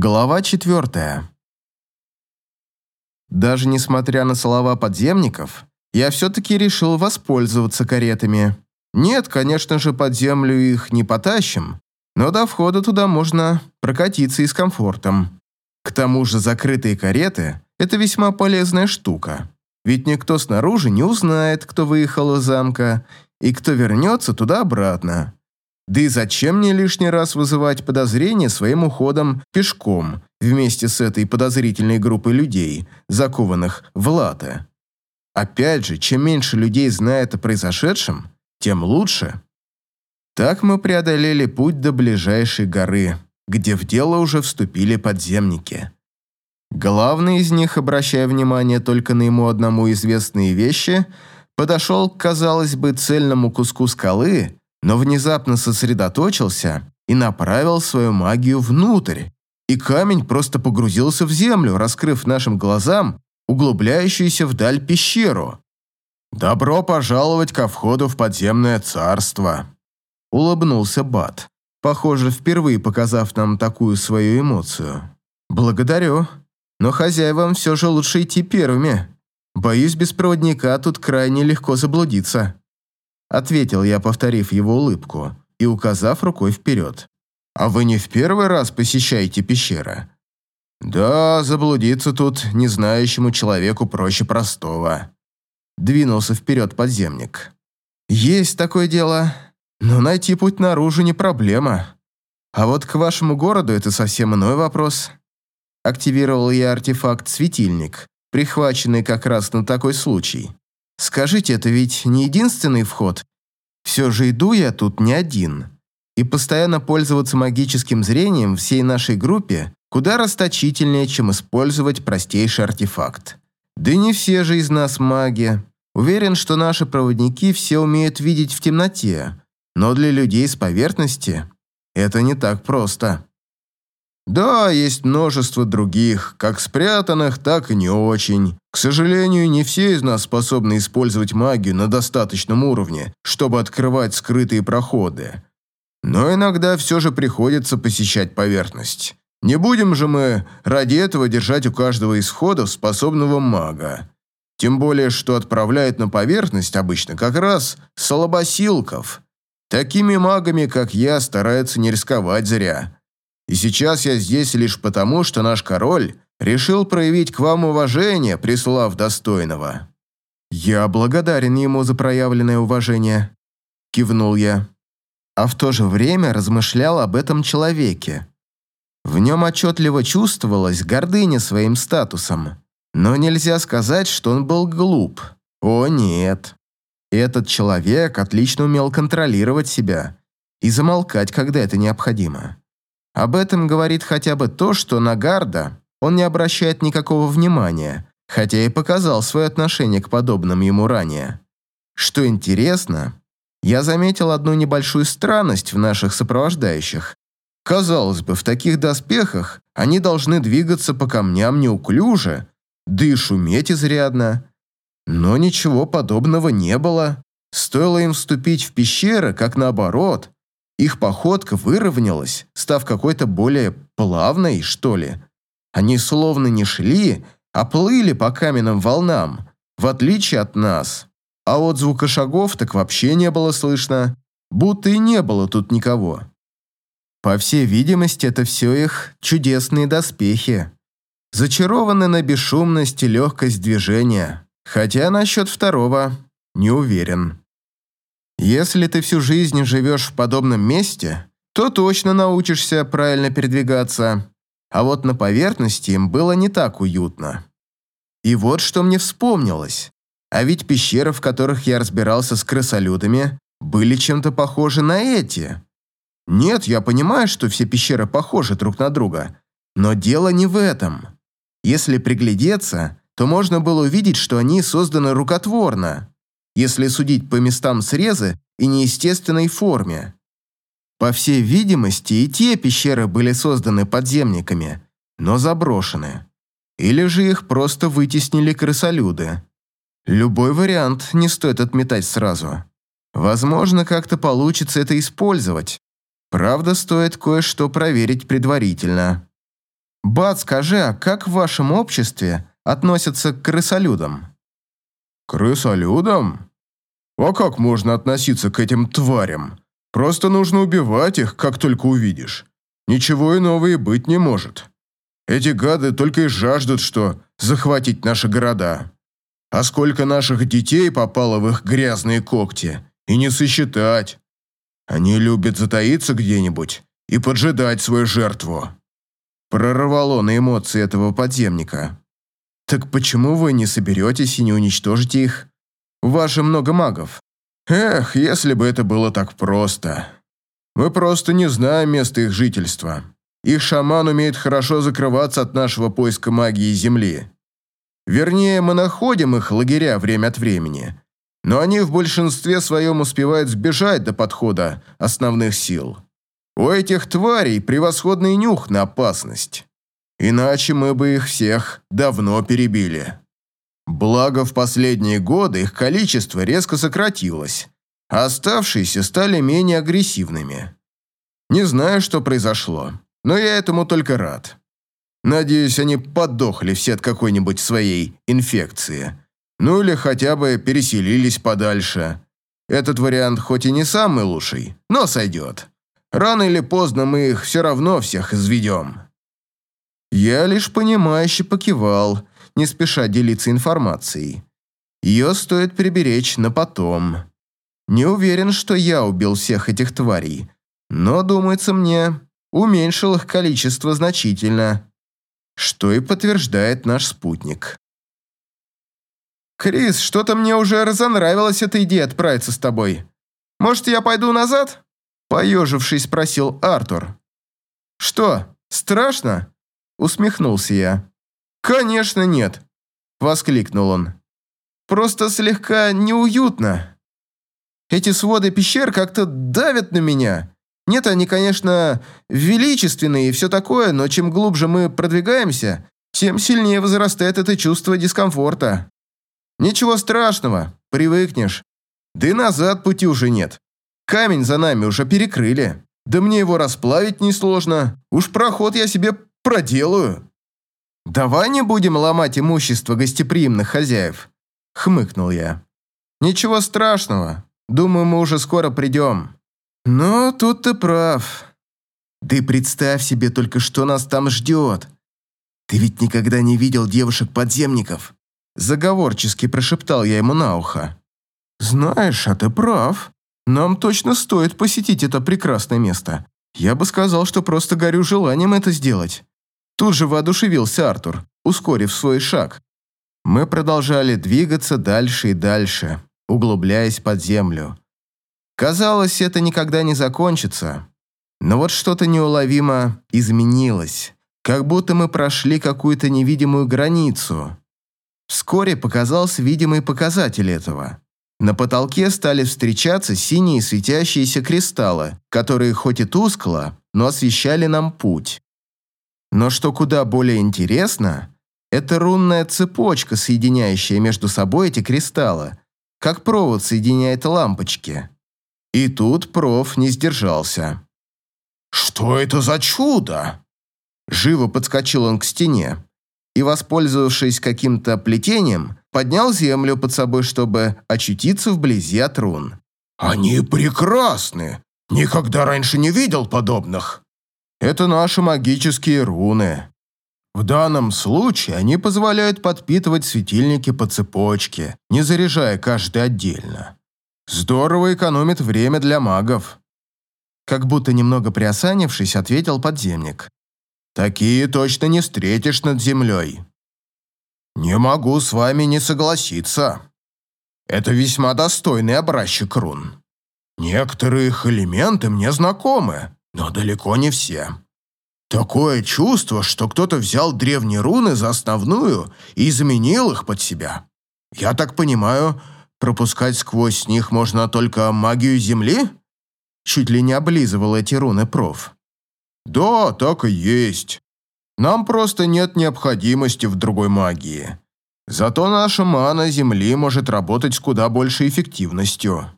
Глава четвертая. Даже несмотря на слова подземников, я все-таки решил воспользоваться каретами. Нет, конечно же, под землю их не потащим, но до входа туда можно прокатиться и с комфортом. К тому же закрытые кареты – это весьма полезная штука. Ведь никто снаружи не узнает, кто выехал из замка и кто вернется туда-обратно. Да и зачем мне лишний раз вызывать подозрения своим уходом пешком вместе с этой подозрительной группой людей, закованных в латы? Опять же, чем меньше людей знает о произошедшем, тем лучше. Так мы преодолели путь до ближайшей горы, где в дело уже вступили подземники. Главный из них, обращая внимание только на ему одному известные вещи, подошел к, казалось бы, цельному куску скалы но внезапно сосредоточился и направил свою магию внутрь, и камень просто погрузился в землю, раскрыв нашим глазам углубляющуюся вдаль пещеру. «Добро пожаловать ко входу в подземное царство», — улыбнулся Бат, похоже, впервые показав нам такую свою эмоцию. «Благодарю, но хозяевам все же лучше идти первыми. Боюсь, без проводника тут крайне легко заблудиться». Ответил я, повторив его улыбку и указав рукой вперед. «А вы не в первый раз посещаете пещеры?» «Да, заблудиться тут незнающему человеку проще простого», двинулся вперед подземник. «Есть такое дело, но найти путь наружу не проблема. А вот к вашему городу это совсем иной вопрос». Активировал я артефакт «Светильник», прихваченный как раз на такой случай. Скажите, это ведь не единственный вход? Все же иду я тут не один. И постоянно пользоваться магическим зрением всей нашей группе куда расточительнее, чем использовать простейший артефакт. Да не все же из нас маги. Уверен, что наши проводники все умеют видеть в темноте, но для людей с поверхности это не так просто. Да, есть множество других, как спрятанных, так и не очень. К сожалению, не все из нас способны использовать магию на достаточном уровне, чтобы открывать скрытые проходы. Но иногда все же приходится посещать поверхность. Не будем же мы ради этого держать у каждого из входов способного мага. Тем более, что отправляют на поверхность обычно как раз слабосилков. Такими магами, как я, стараются не рисковать зря. И сейчас я здесь лишь потому, что наш король решил проявить к вам уважение, прислав достойного». «Я благодарен ему за проявленное уважение», – кивнул я. А в то же время размышлял об этом человеке. В нем отчетливо чувствовалась гордыня своим статусом. Но нельзя сказать, что он был глуп. О нет. Этот человек отлично умел контролировать себя и замолкать, когда это необходимо. Об этом говорит хотя бы то, что на Гарда он не обращает никакого внимания, хотя и показал свое отношение к подобным ему ранее. Что интересно, я заметил одну небольшую странность в наших сопровождающих. Казалось бы, в таких доспехах они должны двигаться по камням неуклюже, да и шуметь изрядно. Но ничего подобного не было. Стоило им вступить в пещеры, как наоборот, их походка выровнялась, став какой-то более плавной, что ли. Они словно не шли, а плыли по каменным волнам, в отличие от нас. А вот звука шагов так вообще не было слышно, будто и не было тут никого. По всей видимости, это все их чудесные доспехи. Зачарованы на бесшумность и легкость движения, хотя насчет второго не уверен. Если ты всю жизнь живешь в подобном месте, то точно научишься правильно передвигаться, а вот на поверхности им было не так уютно. И вот что мне вспомнилось. А ведь пещеры, в которых я разбирался с крысолюдами, были чем-то похожи на эти. Нет, я понимаю, что все пещеры похожи друг на друга, но дело не в этом. Если приглядеться, то можно было увидеть, что они созданы рукотворно если судить по местам среза и неестественной форме. По всей видимости, и те пещеры были созданы подземниками, но заброшены. Или же их просто вытеснили крысолюды. Любой вариант не стоит отметать сразу. Возможно, как-то получится это использовать. Правда, стоит кое-что проверить предварительно. Бат, скажи, а как в вашем обществе относятся к крысолюдам? Крысолюдам? А как можно относиться к этим тварям? Просто нужно убивать их, как только увидишь. Ничего иного и быть не может. Эти гады только и жаждут, что захватить наши города. А сколько наших детей попало в их грязные когти, и не сосчитать. Они любят затаиться где-нибудь и поджидать свою жертву. Прорвало на эмоции этого подземника. Так почему вы не соберетесь и не уничтожите их? Же много магов. Эх, если бы это было так просто. Мы просто не знаем места их жительства. Их шаман умеет хорошо закрываться от нашего поиска магии Земли. Вернее, мы находим их лагеря время от времени, но они в большинстве своем успевают сбежать до подхода основных сил. У этих тварей превосходный нюх на опасность. Иначе мы бы их всех давно перебили. Благо, в последние годы их количество резко сократилось, а оставшиеся стали менее агрессивными. Не знаю, что произошло, но я этому только рад. Надеюсь, они подохли все от какой-нибудь своей инфекции. Ну или хотя бы переселились подальше. Этот вариант хоть и не самый лучший, но сойдет. Рано или поздно мы их все равно всех изведем. Я лишь понимающе покивал, не спеша делиться информацией. Ее стоит приберечь на потом. Не уверен, что я убил всех этих тварей, но, думается мне, уменьшил их количество значительно, что и подтверждает наш спутник. «Крис, что-то мне уже разонравилась эта идея отправиться с тобой. Может, я пойду назад?» Поежившись, спросил Артур. «Что, страшно?» Усмехнулся я. «Конечно нет!» Воскликнул он. «Просто слегка неуютно. Эти своды пещер как-то давят на меня. Нет, они, конечно, величественные и все такое, но чем глубже мы продвигаемся, тем сильнее возрастает это чувство дискомфорта. Ничего страшного, привыкнешь. Да и назад пути уже нет. Камень за нами уже перекрыли. Да мне его расплавить несложно. Уж проход я себе проделаю. Давай не будем ломать имущество гостеприимных хозяев, хмыкнул я. Ничего страшного. Думаю, мы уже скоро придем. Но тут ты прав. Ты представь себе только, что нас там ждет. Ты ведь никогда не видел девушек-подземников. Заговорчески прошептал я ему на ухо. Знаешь, а ты прав. Нам точно стоит посетить это прекрасное место. Я бы сказал, что просто горю желанием это сделать. Тут же воодушевился Артур, ускорив свой шаг. Мы продолжали двигаться дальше и дальше, углубляясь под землю. Казалось, это никогда не закончится. Но вот что-то неуловимо изменилось, как будто мы прошли какую-то невидимую границу. Вскоре показался видимый показатель этого. На потолке стали встречаться синие светящиеся кристаллы, которые хоть и тускло, но освещали нам путь. Но что куда более интересно, это рунная цепочка, соединяющая между собой эти кристаллы, как провод соединяет лампочки. И тут проф не сдержался. «Что это за чудо?» Живо подскочил он к стене и, воспользовавшись каким-то плетением, поднял землю под собой, чтобы очутиться вблизи от рун. «Они прекрасны! Никогда раньше не видел подобных!» «Это наши магические руны. В данном случае они позволяют подпитывать светильники по цепочке, не заряжая каждый отдельно. Здорово экономит время для магов». Как будто немного приосанившись, ответил подземник. «Такие точно не встретишь над землей». «Не могу с вами не согласиться. Это весьма достойный образчик рун. Некоторые их элементы мне знакомы, но далеко не все. Такое чувство, что кто-то взял древние руны за основную и изменил их под себя. Я так понимаю, пропускать сквозь них можно только магию Земли?» Чуть ли не облизывал эти руны проф. «Да, так и есть. Нам просто нет необходимости в другой магии. Зато наша мана Земли может работать с куда большей эффективностью».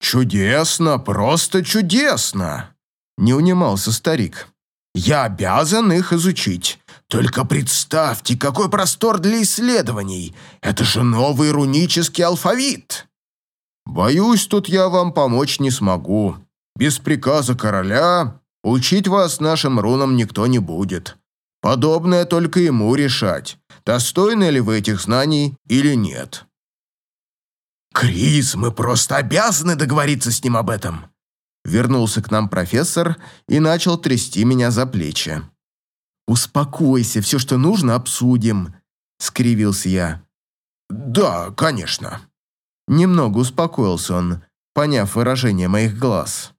«Чудесно, просто чудесно!» Не унимался старик. «Я обязан их изучить. Только представьте, какой простор для исследований! Это же новый рунический алфавит!» «Боюсь, тут я вам помочь не смогу. Без приказа короля учить вас нашим рунам никто не будет. Подобное только ему решать, достойны ли вы этих знаний или нет». «Крис, мы просто обязаны договориться с ним об этом!» Вернулся к нам профессор и начал трясти меня за плечи. «Успокойся, все, что нужно, обсудим», — скривился я. «Да, конечно». Немного успокоился он, поняв выражение моих глаз.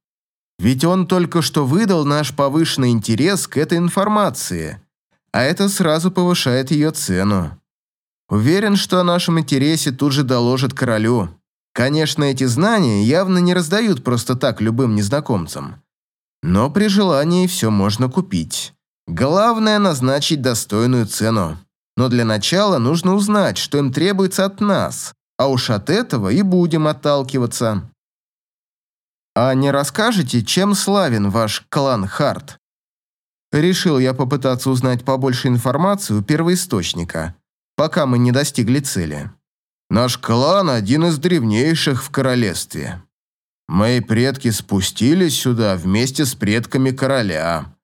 Ведь он только что выдал наш повышенный интерес к этой информации, а это сразу повышает ее цену. Уверен, что о нашем интересе тут же доложит королю. Конечно, эти знания явно не раздают просто так любым незнакомцам. Но при желании все можно купить. Главное – назначить достойную цену. Но для начала нужно узнать, что им требуется от нас, а уж от этого и будем отталкиваться. А не расскажете, чем славен ваш клан Харт? Решил я попытаться узнать побольше информации у первоисточника, пока мы не достигли цели. Наш клан один из древнейших в королевстве. Мои предки спустились сюда вместе с предками короля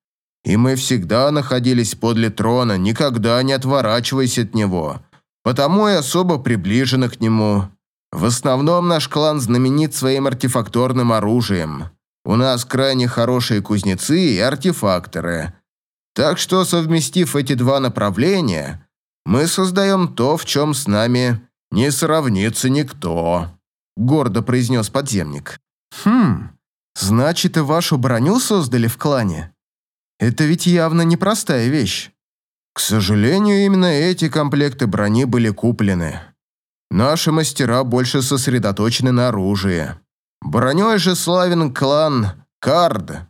и мы всегда находились подле трона, никогда не отворачиваясь от него, потому и особо приближены к нему. В основном наш клан знаменит своим артефакторным оружием. У нас крайне хорошие кузнецы и артефакторы. Так что, совместив эти два направления, мы создаем то, в чем с нами не сравнится никто», — гордо произнес подземник. «Хм, значит, и вашу броню создали в клане?» Это ведь явно непростая вещь. К сожалению, именно эти комплекты брони были куплены. Наши мастера больше сосредоточены на оружии. Броней же славен клан Кард.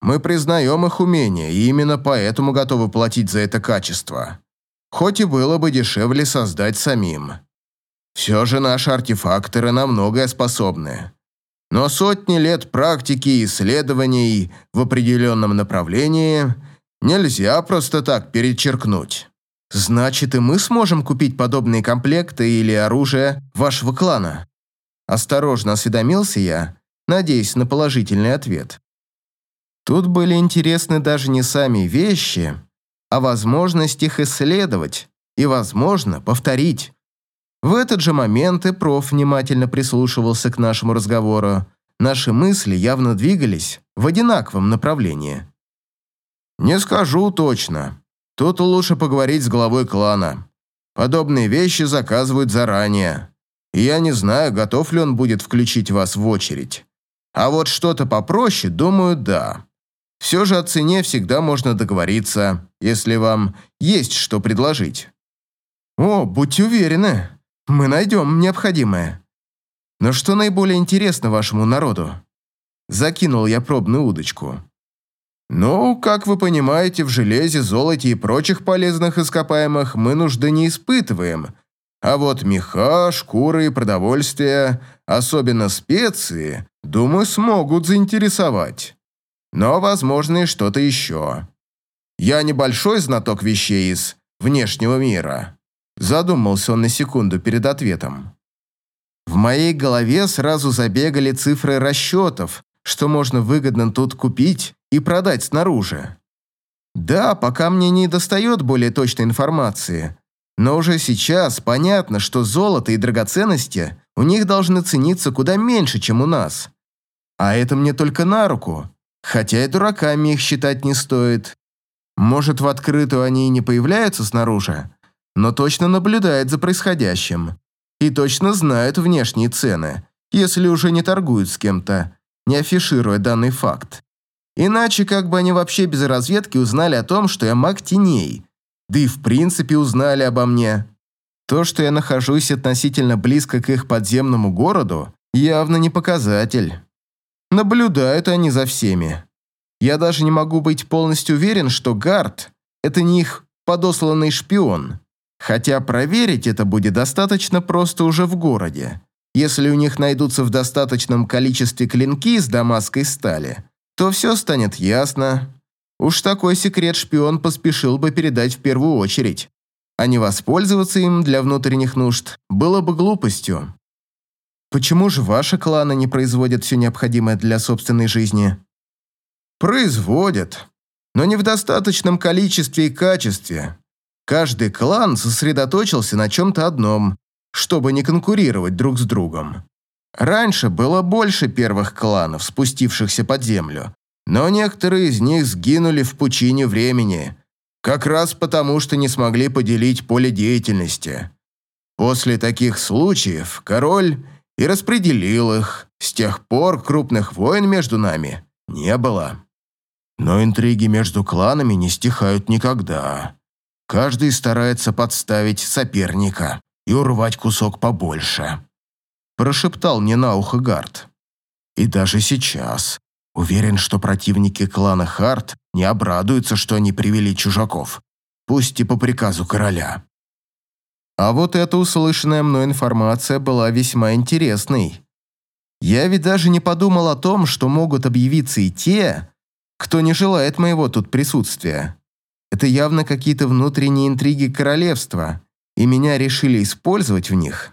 Мы признаем их умения, и именно поэтому готовы платить за это качество. Хоть и было бы дешевле создать самим. Все же наши артефакторы на многое способны. Но сотни лет практики и исследований в определенном направлении нельзя просто так перечеркнуть. Значит, и мы сможем купить подобные комплекты или оружие вашего клана? Осторожно осведомился я, надеясь на положительный ответ. Тут были интересны даже не сами вещи, а возможность их исследовать и, возможно, повторить. В этот же момент и проф внимательно прислушивался к нашему разговору. Наши мысли явно двигались в одинаковом направлении. «Не скажу точно. Тут лучше поговорить с главой клана. Подобные вещи заказывают заранее. И я не знаю, готов ли он будет включить вас в очередь. А вот что-то попроще, думаю, да. Все же о цене всегда можно договориться, если вам есть что предложить». «О, будьте уверены», мы найдем необходимое. Но что наиболее интересно вашему народу? Закинул я пробную удочку. Ну, как вы понимаете, в железе, золоте и прочих полезных ископаемых мы нужды не испытываем. А вот меха, шкуры и продовольствие, особенно специи, думаю, смогут заинтересовать. Но, возможно, и что-то еще. Я небольшой знаток вещей из внешнего мира. Задумался он на секунду перед ответом. В моей голове сразу забегали цифры расчетов, что можно выгодно тут купить и продать снаружи. Да, пока мне не достает более точной информации, но уже сейчас понятно, что золото и драгоценности у них должны цениться куда меньше, чем у нас. А это мне только на руку, хотя и дураками их считать не стоит. Может, в открытую они и не появляются снаружи, но точно наблюдает за происходящим. И точно знает внешние цены, если уже не торгуют с кем-то, не афишируя данный факт. Иначе как бы они вообще без разведки узнали о том, что я маг теней, да и в принципе узнали обо мне. То, что я нахожусь относительно близко к их подземному городу, явно не показатель. Наблюдают они за всеми. Я даже не могу быть полностью уверен, что Гард – это не их подосланный шпион. Хотя проверить это будет достаточно просто уже в городе. Если у них найдутся в достаточном количестве клинки из дамасской стали, то все станет ясно. Уж такой секрет шпион поспешил бы передать в первую очередь, а не воспользоваться им для внутренних нужд было бы глупостью. Почему же ваши кланы не производят все необходимое для собственной жизни? Производят, но не в достаточном количестве и качестве. Каждый клан сосредоточился на чем-то одном, чтобы не конкурировать друг с другом. Раньше было больше первых кланов, спустившихся под землю, но некоторые из них сгинули в пучине времени, как раз потому, что не смогли поделить поле деятельности. После таких случаев король и распределил их. С тех пор крупных войн между нами не было. Но интриги между кланами не стихают никогда. Каждый старается подставить соперника и урвать кусок побольше. Прошептал мне на ухо Гард. И даже сейчас уверен, что противники клана Харт не обрадуются, что они привели чужаков, пусть и по приказу короля. А вот эта услышанная мной информация была весьма интересной. Я ведь даже не подумал о том, что могут объявиться и те, кто не желает моего тут присутствия. Это явно какие-то внутренние интриги королевства, и меня решили использовать в них.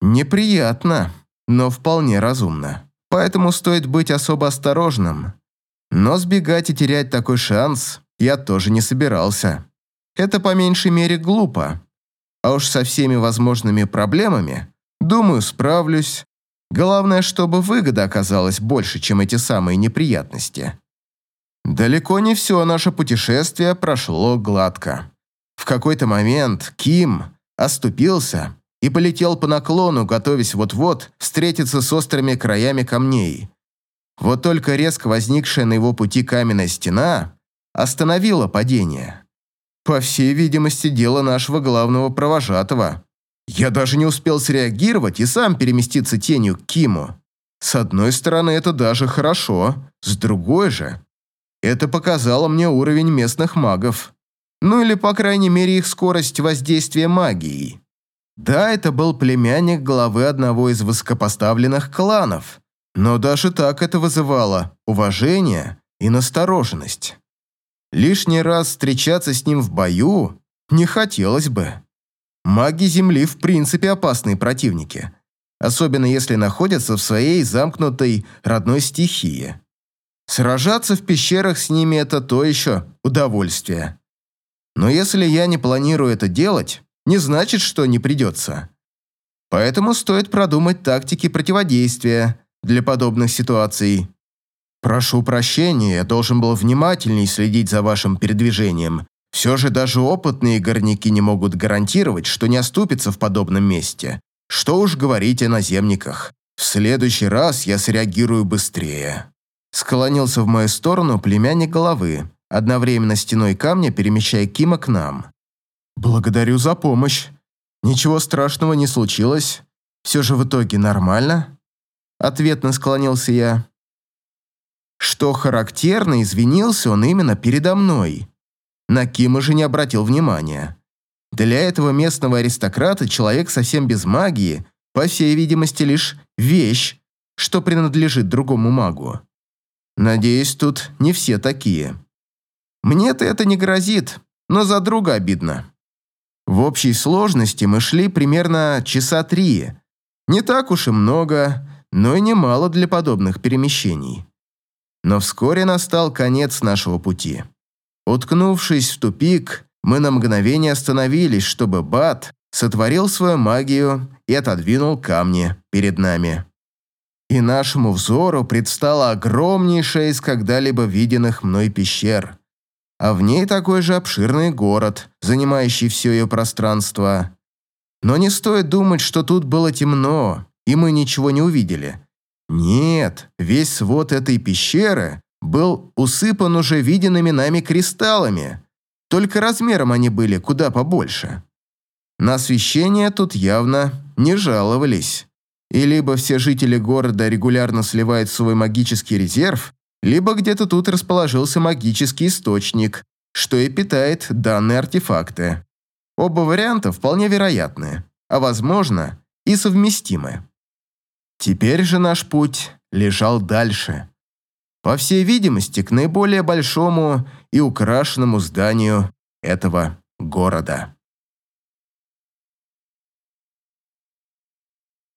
Неприятно, но вполне разумно. Поэтому стоит быть особо осторожным. Но сбегать и терять такой шанс я тоже не собирался. Это по меньшей мере глупо. А уж со всеми возможными проблемами, думаю, справлюсь. Главное, чтобы выгода оказалась больше, чем эти самые неприятности. Далеко не все наше путешествие прошло гладко. В какой-то момент Ким оступился и полетел по наклону, готовясь вот-вот встретиться с острыми краями камней. Вот только резко возникшая на его пути каменная стена остановила падение. По всей видимости, дело нашего главного провожатого. Я даже не успел среагировать и сам переместиться тенью к Киму. С одной стороны, это даже хорошо, с другой же это показало мне уровень местных магов. Ну или, по крайней мере, их скорость воздействия магии. Да, это был племянник главы одного из высокопоставленных кланов, но даже так это вызывало уважение и настороженность. Лишний раз встречаться с ним в бою не хотелось бы. Маги Земли в принципе опасные противники, особенно если находятся в своей замкнутой родной стихии. Сражаться в пещерах с ними – это то еще удовольствие. Но если я не планирую это делать, не значит, что не придется. Поэтому стоит продумать тактики противодействия для подобных ситуаций. Прошу прощения, я должен был внимательней следить за вашим передвижением. Все же даже опытные горняки не могут гарантировать, что не оступятся в подобном месте. Что уж говорить о наземниках. В следующий раз я среагирую быстрее. Склонился в мою сторону племянник головы, одновременно стеной камня перемещая Кима к нам. «Благодарю за помощь. Ничего страшного не случилось. Все же в итоге нормально?» Ответно склонился я. Что характерно, извинился он именно передо мной. На Кима же не обратил внимания. Для этого местного аристократа человек совсем без магии, по всей видимости, лишь вещь, что принадлежит другому магу. Надеюсь, тут не все такие. Мне-то это не грозит, но за друга обидно. В общей сложности мы шли примерно часа три. Не так уж и много, но и немало для подобных перемещений. Но вскоре настал конец нашего пути. Уткнувшись в тупик, мы на мгновение остановились, чтобы Бат сотворил свою магию и отодвинул камни перед нами и нашему взору предстала огромнейшая из когда-либо виденных мной пещер, а в ней такой же обширный город, занимающий все ее пространство. Но не стоит думать, что тут было темно, и мы ничего не увидели. Нет, весь свод этой пещеры был усыпан уже виденными нами кристаллами, только размером они были куда побольше. На освещение тут явно не жаловались. И либо все жители города регулярно сливают свой магический резерв, либо где-то тут расположился магический источник, что и питает данные артефакты. Оба варианта вполне вероятны, а возможно и совместимы. Теперь же наш путь лежал дальше. По всей видимости, к наиболее большому и украшенному зданию этого города.